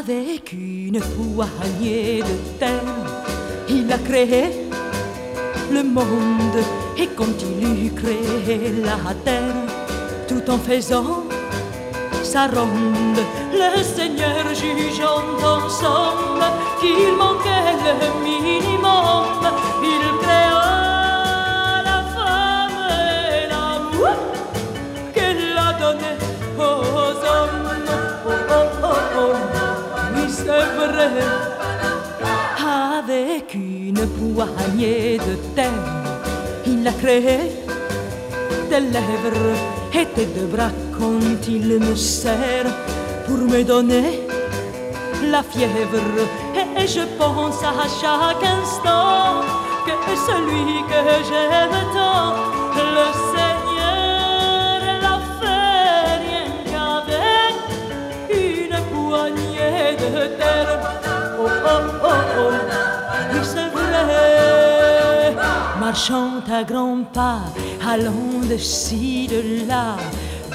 Avec une poignée de terre, il a créé le monde et continue créer la terre tout en faisant sa ronde. Le Seigneur jugeant ensemble qu'il manquait le minimum, Avec une poignée de terre, il a créé des lèvres et des deux bras quand il me serre pour me donner la fièvre. Et je pense à chaque instant que celui que j'aime tant, terre. Oh oh oh oh, oui. Marchant à grands pas, allant de ci, de là,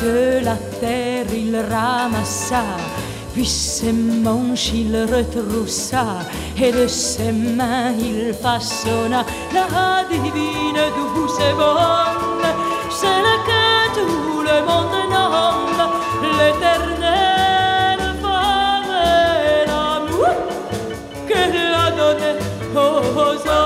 de la terre il ramassa, puis ses manches il retroussa, et de ses mains il façonna la divine douce voix oh, oh, oh.